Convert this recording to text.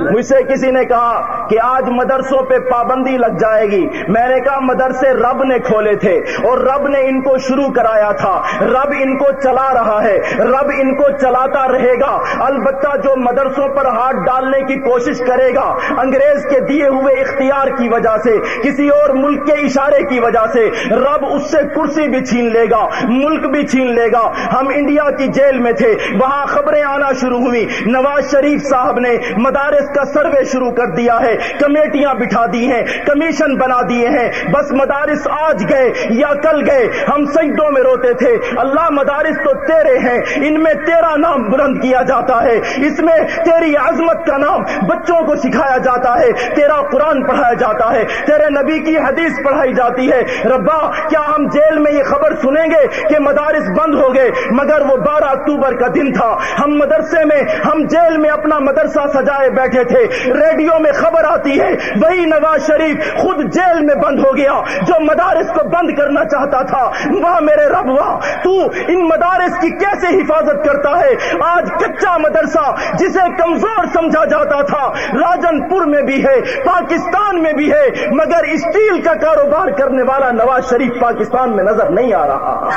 مجھ سے کسی نے کہا کہ آج مدرسوں پہ پابندی لگ جائے گی۔ میں نے کہا مدرسے رب نے کھولے تھے اور رب نے ان کو شروع کرایا تھا۔ رب ان کو چلا رہا ہے۔ رب ان کو چلاتا رہے گا۔ البتہ جو مدرسوں پر ہاتھ ڈالنے کی کوشش کرے گا، انگریز کے دیے ہوئے اختیار کی وجہ سے، کسی اور ملک کے اشارے کی وجہ سے، رب اس سے کرسی بھی چھین لے گا، ملک بھی چھین لے گا۔ ہم انڈیا کی جیل میں تھے، وہاں خبریں آنا شروع ہوئی نواز شریف صاحب نے مدارس کا سروے شروع کر دیا ہے، کمیٹیاں بٹھا دی ہیں، کمیشن بنا دیے ہیں۔ بس مدارس آج گئے یا کل گئے، ہم سجدوں میں روتے تھے۔ اللہ مدارس تو تیرے ہیں، ان میں تیرا نام بلند کیا جاتا ہے۔ اس میں تیری عظمت کا نام بچوں کو سکھایا جاتا ہے۔ تیرا قرآن پڑھایا جاتا ہے۔ تیرے نبی کی حدیث پڑھائی جاتی ہے۔ ربا، کیا ہم جیل میں یہ خبر سنیں گے کہ مدارس بند ہو گئے؟ مگر وہ بارہ اکتوبر کا دن تھا۔ ہم مدرسے میں، ہم جیل میں اپنا مدرسہ سجائے بیٹھے تھے۔ ریڈیو میں خبر آتی ہے، وہی نواز شریف خود جیل میں بند ہو گیا، جو مدارس کو بند کرنا چاہتا تھا۔ وہ میرے رب، واہ، تو ان مدارس کی کیسے حفاظت کرتا ہے؟ آج کچا مدرسہ، جسے کمزور سمجھا جاتا تھا۔ راجن پور میں بھی ہے، پاکستان میں بھی ہے، مگر اسٹیل کا کاروبار کرنے والا نواز شریف پاکستان میں نظر نہیں آ رہا۔